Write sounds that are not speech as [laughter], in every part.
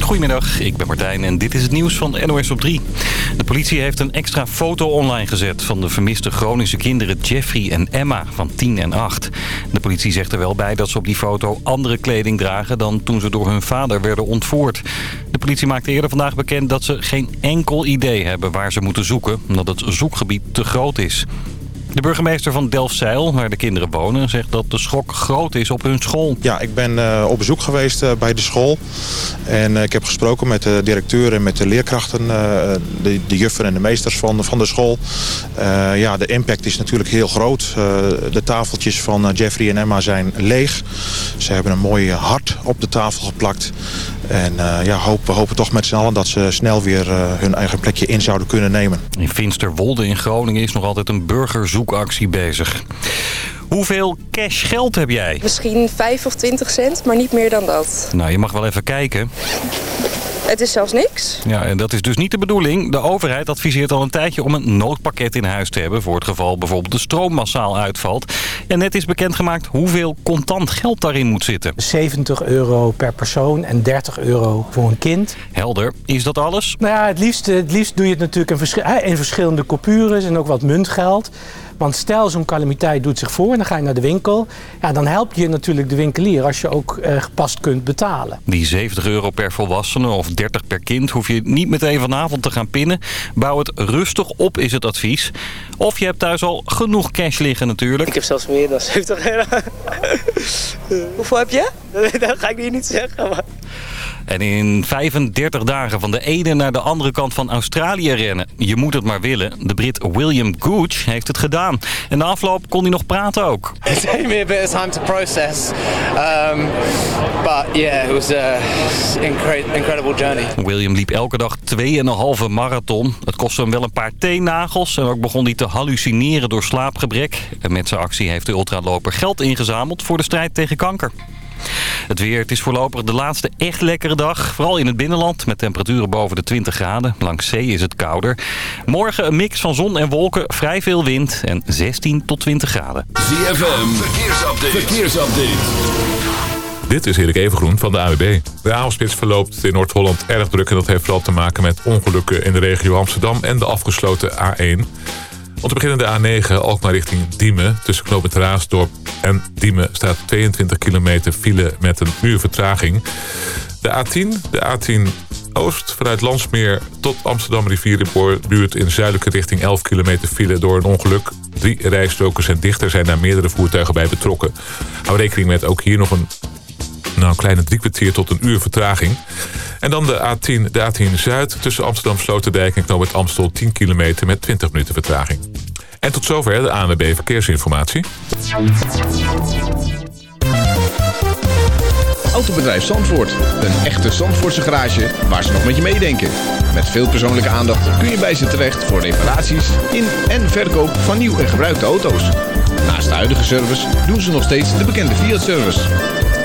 Goedemiddag, ik ben Martijn en dit is het nieuws van NOS op 3. De politie heeft een extra foto online gezet van de vermiste Groningse kinderen Jeffrey en Emma van 10 en 8. De politie zegt er wel bij dat ze op die foto andere kleding dragen dan toen ze door hun vader werden ontvoerd. De politie maakte eerder vandaag bekend dat ze geen enkel idee hebben waar ze moeten zoeken, omdat het zoekgebied te groot is. De burgemeester van Delfzijl, waar de kinderen wonen, zegt dat de schok groot is op hun school. Ja, ik ben uh, op bezoek geweest uh, bij de school. En uh, ik heb gesproken met de directeur en met de leerkrachten, de, de juffen en de meesters van, van de school. ja, de impact is natuurlijk heel groot. de tafeltjes van Jeffrey en Emma zijn leeg. Ze hebben een mooi hart op de tafel geplakt. En ja, hoop, we hopen toch met z'n allen dat ze snel weer hun eigen plekje in zouden kunnen nemen. In Finsterwolde in Groningen is nog altijd een burgerzoekactie bezig. Hoeveel cash geld heb jij? Misschien 5 of 20 cent, maar niet meer dan dat. Nou, je mag wel even kijken. Het is zelfs niks. Ja, en dat is dus niet de bedoeling. De overheid adviseert al een tijdje om een noodpakket in huis te hebben... voor het geval bijvoorbeeld de stroom massaal uitvalt. En net is bekendgemaakt hoeveel contant geld daarin moet zitten. 70 euro per persoon en 30 euro voor een kind. Helder. Is dat alles? Nou ja, het liefst, het liefst doe je het natuurlijk in, vers in verschillende coupures en ook wat muntgeld. Want stel zo'n calamiteit doet zich voor dan ga je naar de winkel. Ja, dan help je natuurlijk de winkelier als je ook uh, gepast kunt betalen. Die 70 euro per volwassene of 30 per kind hoef je niet meteen vanavond te gaan pinnen. Bouw het rustig op is het advies. Of je hebt thuis al genoeg cash liggen natuurlijk. Ik heb zelfs meer dan 70 euro. Hoeveel heb je? [laughs] Dat ga ik hier niet zeggen. Maar... En in 35 dagen van de ene naar de andere kant van Australië rennen. Je moet het maar willen. De Brit William Gooch heeft het gedaan. En na afloop kon hij nog praten ook. It took me a bit of time to process. Um, but yeah, it was an incredible journey. William liep elke dag 2,5 marathon. Het kostte hem wel een paar teennagels. En ook begon hij te hallucineren door slaapgebrek. En met zijn actie heeft de ultraloper geld ingezameld voor de strijd tegen kanker. Het weer, het is voorlopig de laatste echt lekkere dag. Vooral in het binnenland met temperaturen boven de 20 graden. Langs zee is het kouder. Morgen een mix van zon en wolken, vrij veel wind en 16 tot 20 graden. ZFM, verkeersupdate. verkeersupdate. Dit is Erik Evengroen van de AWB. De avondspits verloopt in Noord-Holland erg druk... en dat heeft vooral te maken met ongelukken in de regio Amsterdam... en de afgesloten A1. Beginnen de A9, Alkmaar richting Diemen. Tussen knooppunt Raasdorp en Diemen staat 22 kilometer file met een uur vertraging. De A10, de A10 Oost vanuit Landsmeer tot Amsterdam rivierenbuurt in zuidelijke richting 11 kilometer file door een ongeluk. Drie rijstroken zijn dicht, er zijn daar meerdere voertuigen bij betrokken. Hou rekening met ook hier nog een nou, een kleine drie kwartier tot een uur vertraging. En dan de A10, de A10 Zuid tussen Amsterdam Sloterdijk en Knoopert Amstel 10 kilometer met 20 minuten vertraging. En tot zover de ANWB Verkeersinformatie. Autobedrijf Zandvoort. Een echte Zandvoortse garage waar ze nog met je meedenken. Met veel persoonlijke aandacht kun je bij ze terecht voor reparaties in en verkoop van nieuw en gebruikte auto's. Naast de huidige service doen ze nog steeds de bekende Fiat-service.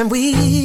and we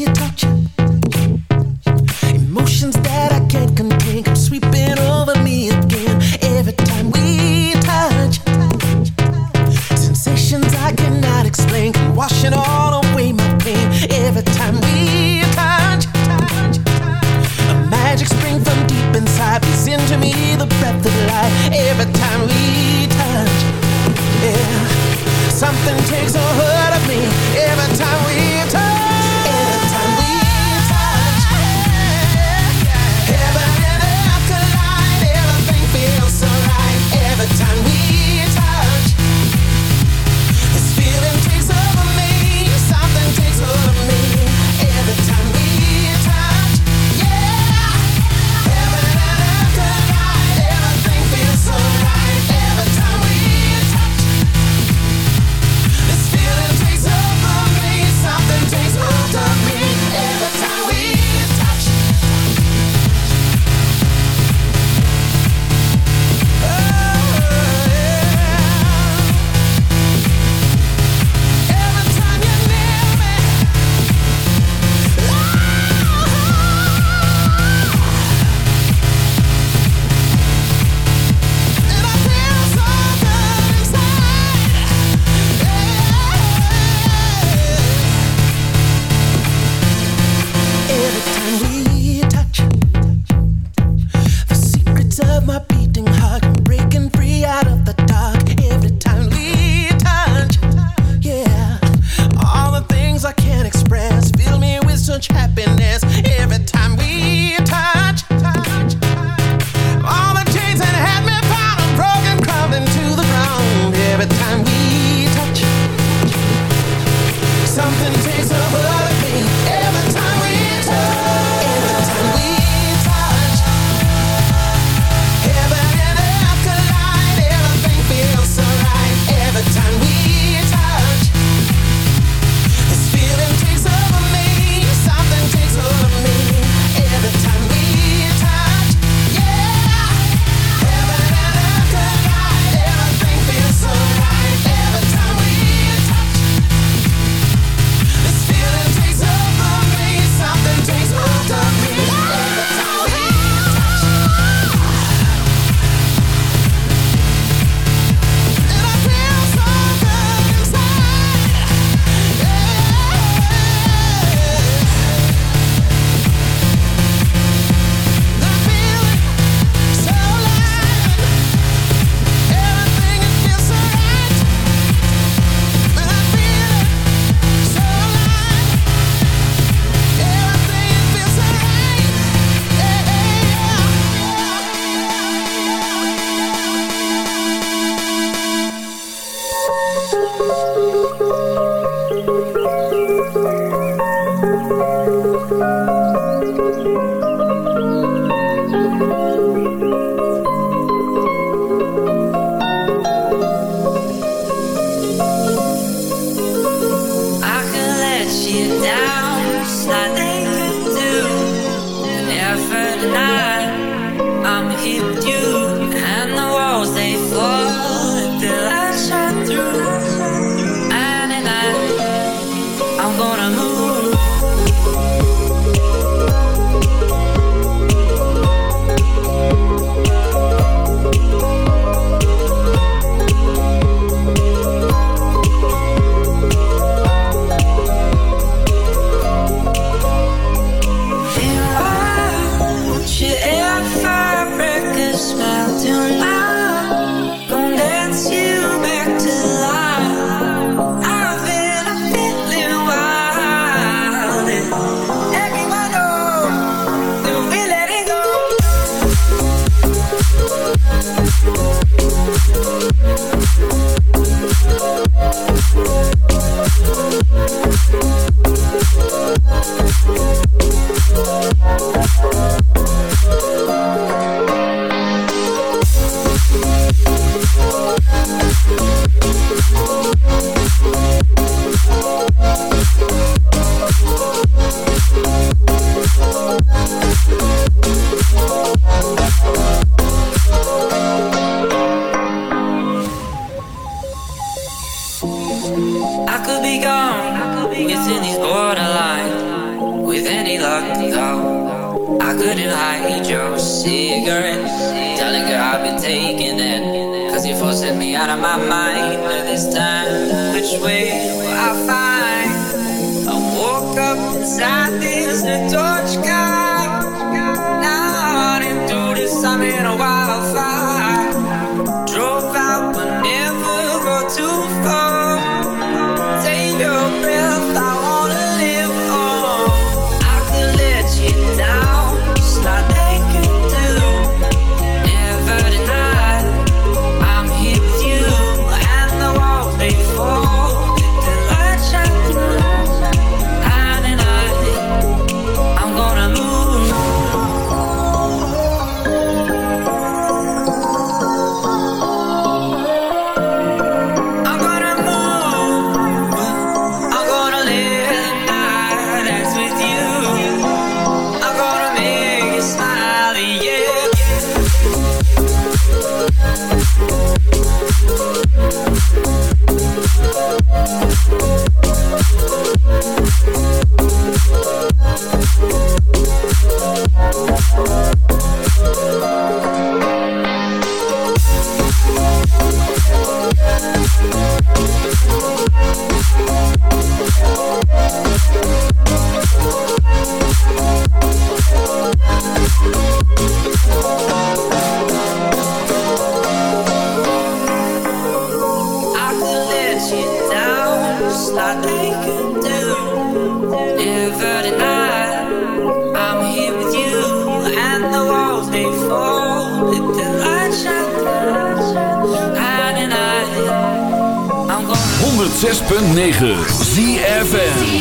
106.9 ZFM.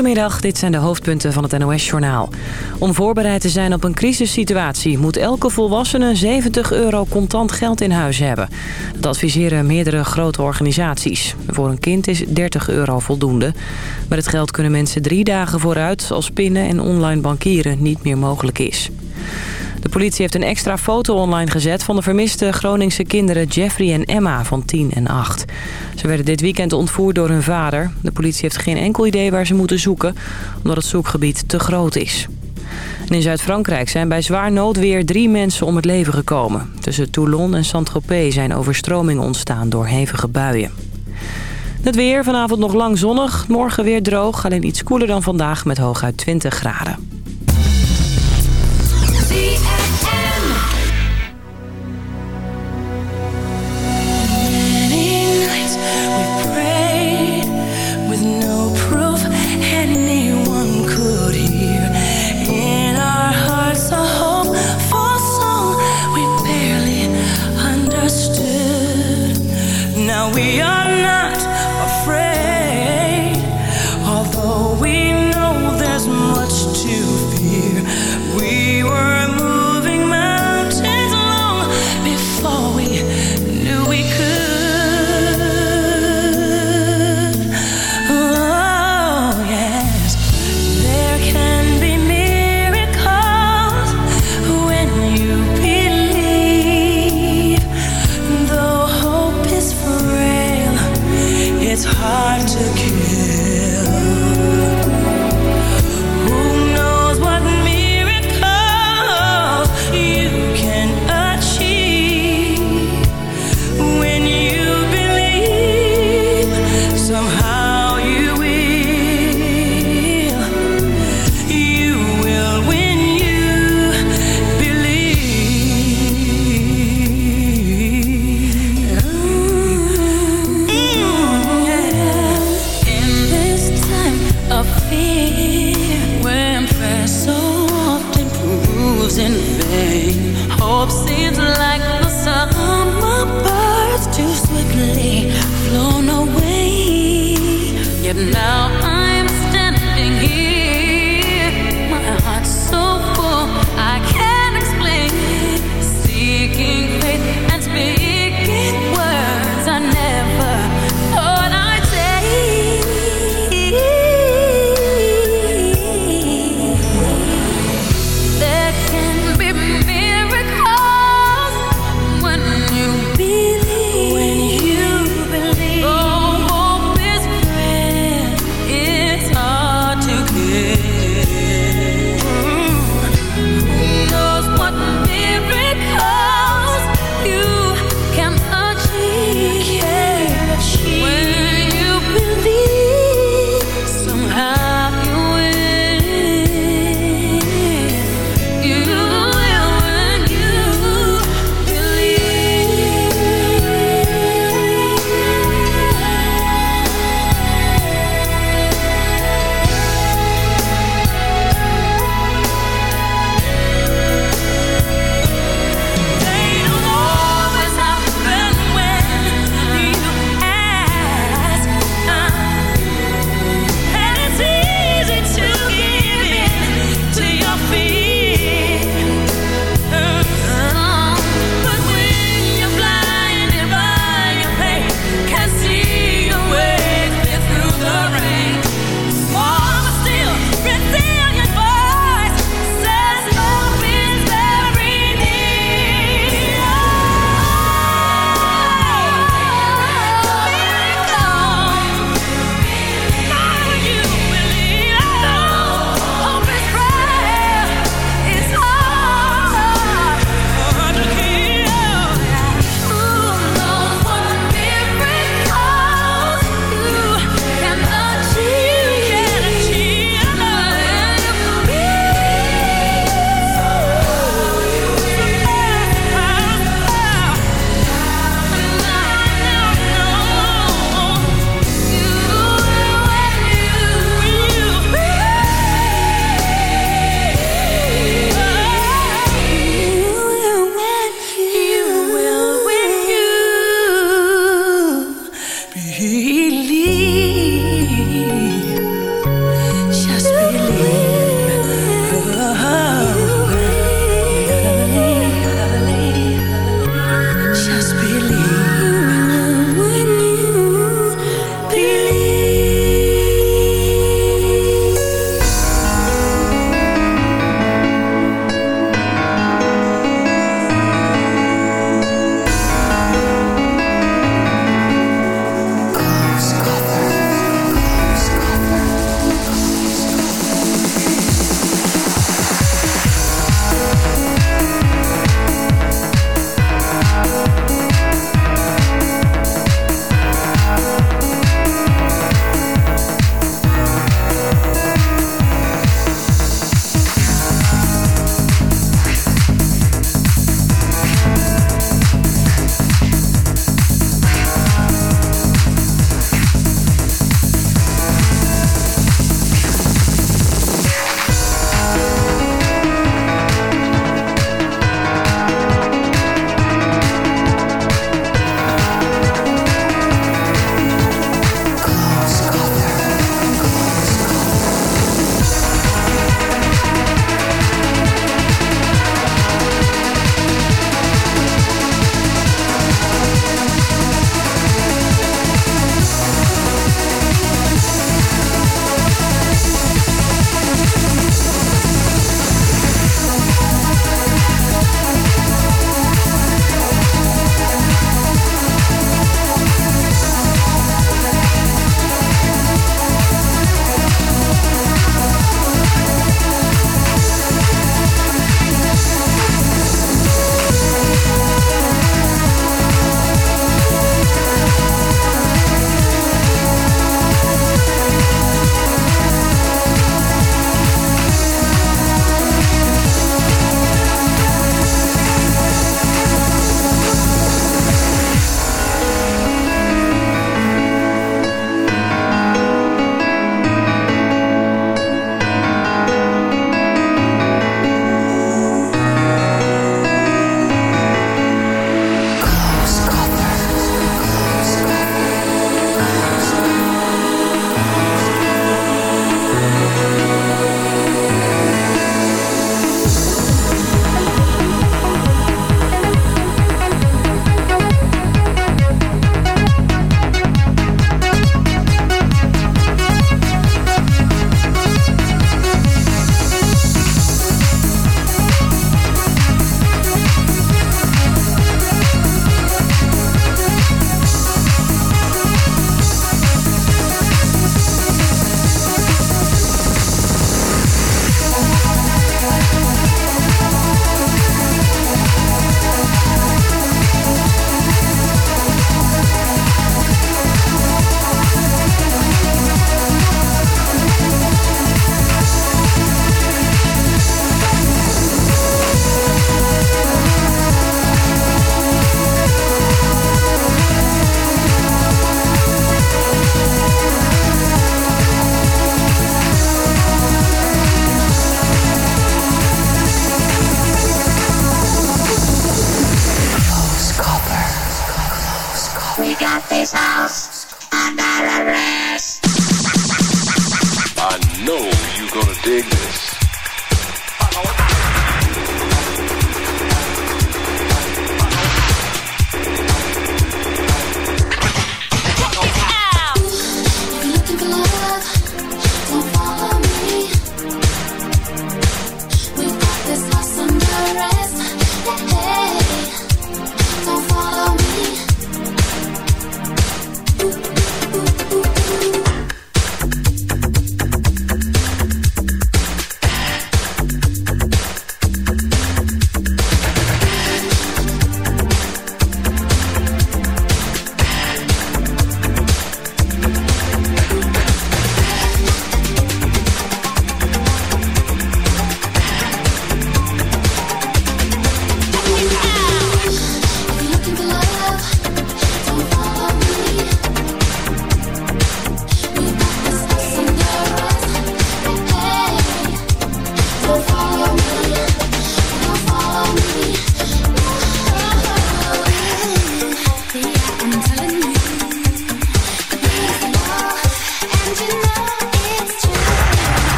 Goedemiddag, dit zijn de hoofdpunten van het NOS-journaal. Om voorbereid te zijn op een crisissituatie... moet elke volwassene 70 euro contant geld in huis hebben. Dat adviseren meerdere grote organisaties. Voor een kind is 30 euro voldoende. Met het geld kunnen mensen drie dagen vooruit... als pinnen en online bankieren niet meer mogelijk is. De politie heeft een extra foto online gezet van de vermiste Groningse kinderen Jeffrey en Emma van 10 en 8. Ze werden dit weekend ontvoerd door hun vader. De politie heeft geen enkel idee waar ze moeten zoeken, omdat het zoekgebied te groot is. In Zuid-Frankrijk zijn bij zwaar noodweer drie mensen om het leven gekomen. Tussen Toulon en Saint-Tropez zijn overstromingen ontstaan door hevige buien. Het weer vanavond nog lang zonnig, morgen weer droog, alleen iets koeler dan vandaag met hooguit 20 graden.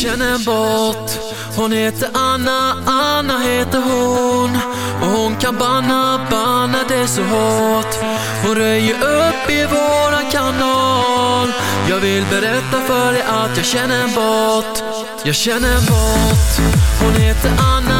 Känner en Hon heter Anna, Anna heter hon. Och hon kan banna, banna det så hårt. Hon röjer upp i våran kanal. Jag vill berätta för dig att jag känner en bot Jag känner en bot Hon heter Anna, Anna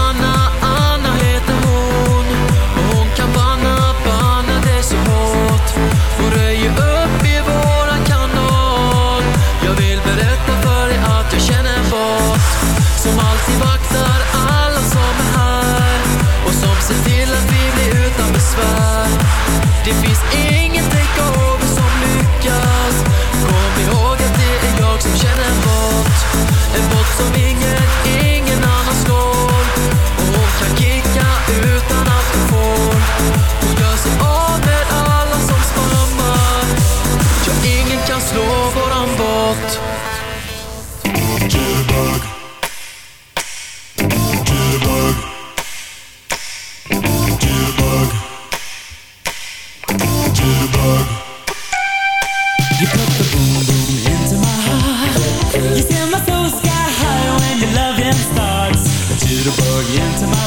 so sky high when your loving starts. To the boogie into my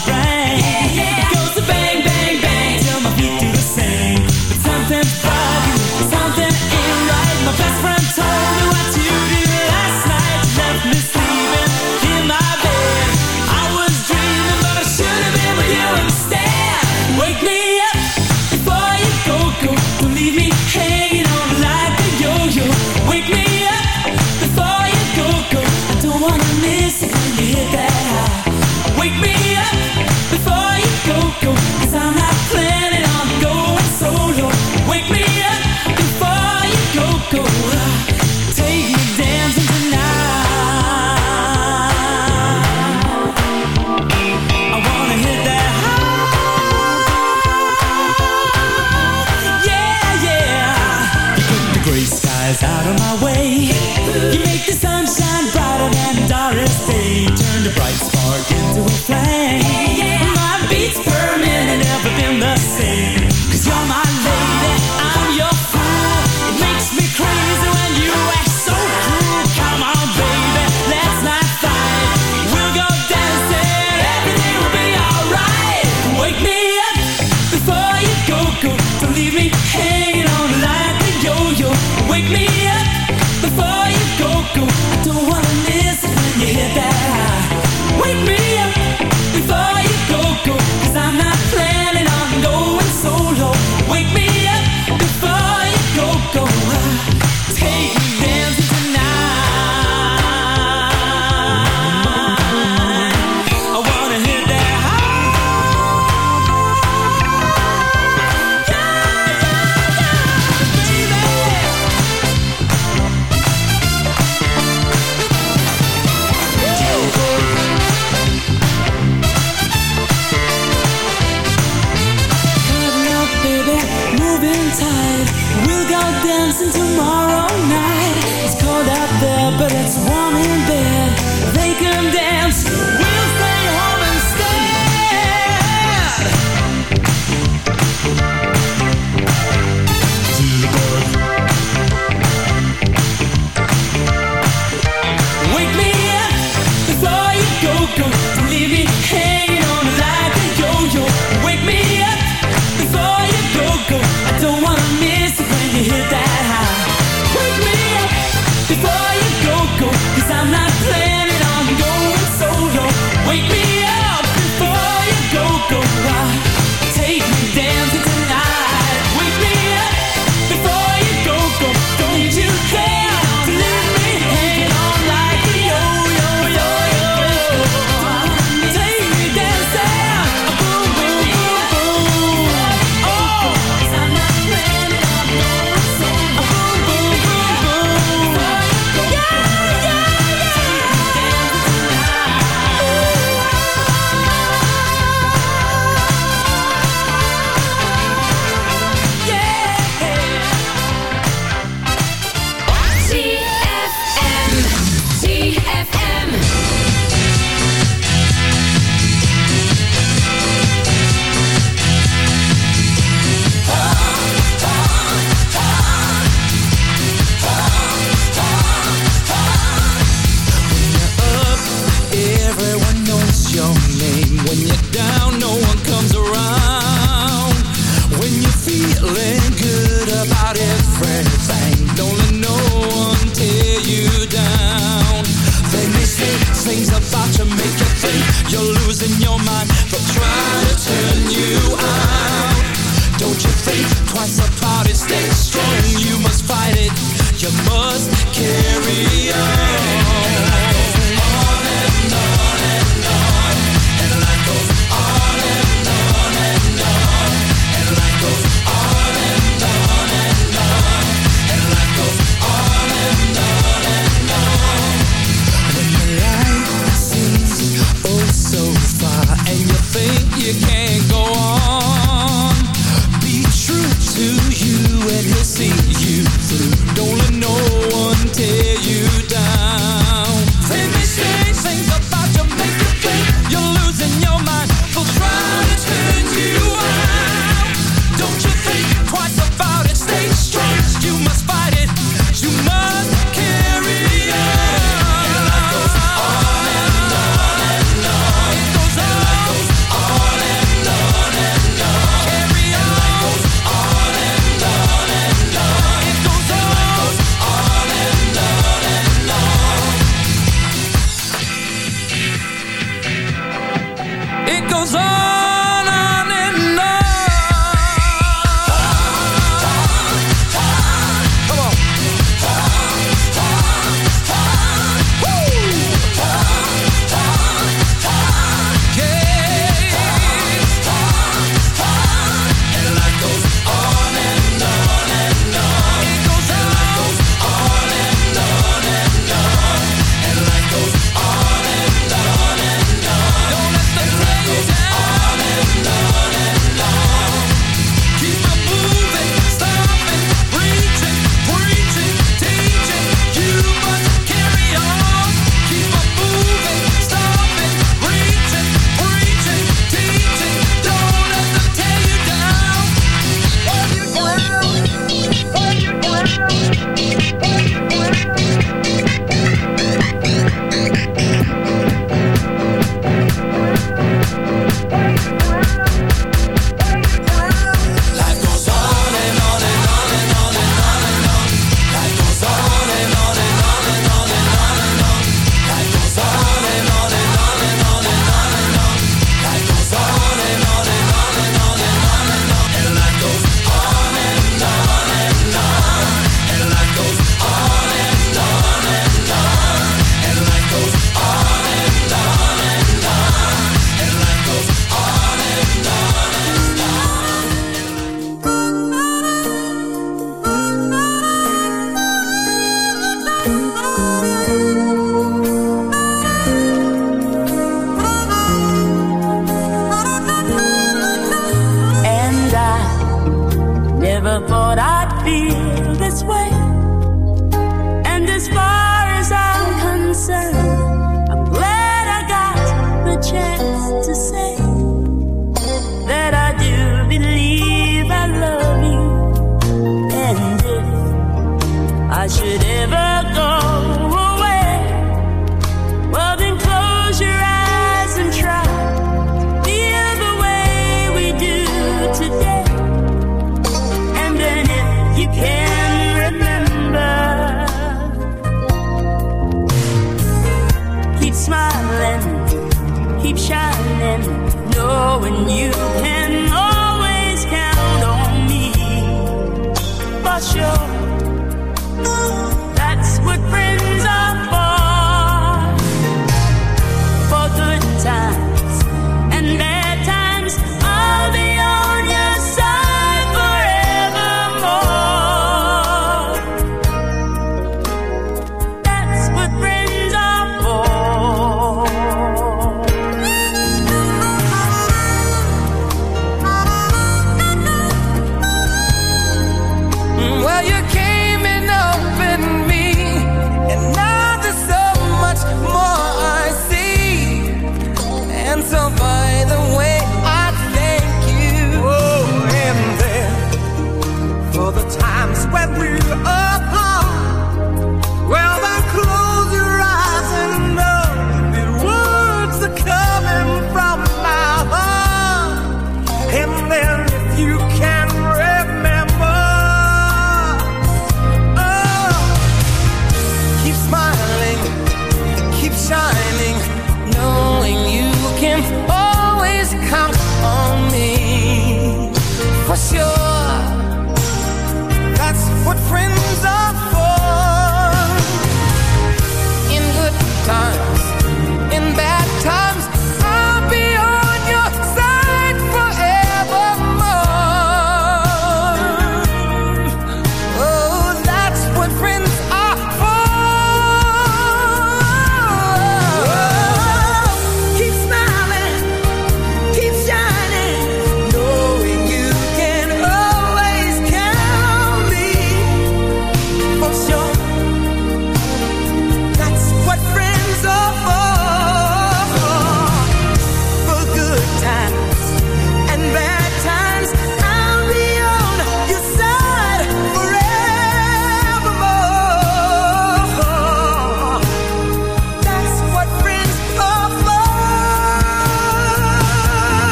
You must carry on.